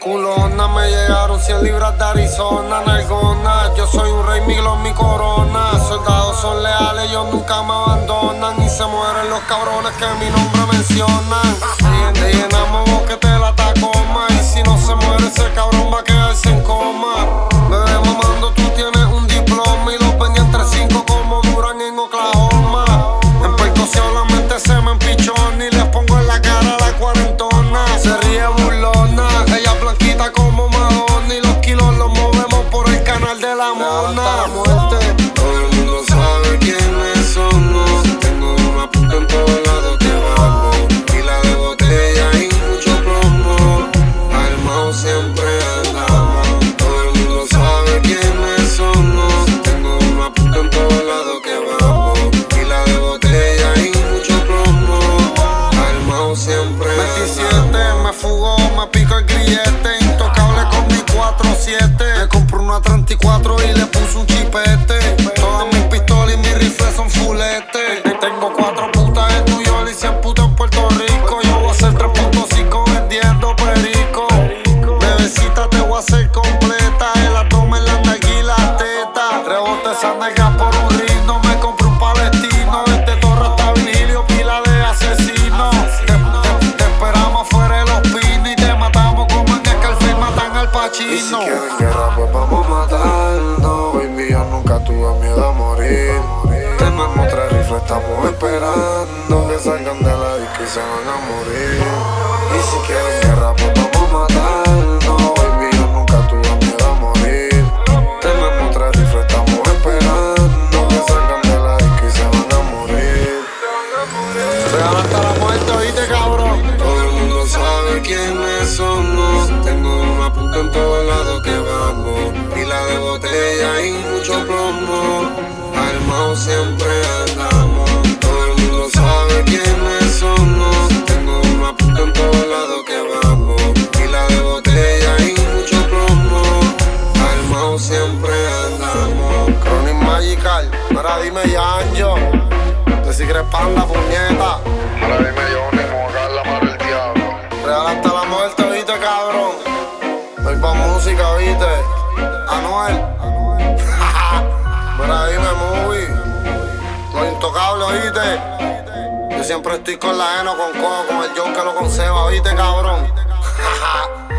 Culona, me llegaron 100 libras de Arizona, nalgona. Yo soy un rey, mi glow, mi corona. Soldados son leales, ellos nunca me abandonan. Y se mueren los cabrones que mi nombre mencionan. Rebote esa nalga por un ritmo. Me compré un palestino. Desde Torre hasta Virgilio, pila de asesinos. Te, te- te esperamos fuera de los pinos y te matamos como en Scarface matan al Y si Pachino. quieren guerra, pues vamos a matarnos. Baby, yo nunca tuve miedo a morir. Tenemos tres rifles, estamos esperando que salgan de la disco y se van a morir. Y si quieren guerra, pues vamos a matarnos. Botella y mucho plomo. Armado siempre andamos. Todo el mundo sabe quiénes somos. Tengo una puta en todos lados que vamos. Pila de botella y mucho plomo. Armado siempre andamos. Chronic Magical, ahora dime ya, Anjo. De Secret Panda, puñeta. Ahora dime yo, ni mojar la mano del diablo. Real hasta la muerte, viste, cabrón. Voy pa' música, viste. Anuel. Mira, dime, movie. Lo intocable, viste. Yo siempre estoy con la Eno, con Coco, con el John que lo conserva, viste, cabrón.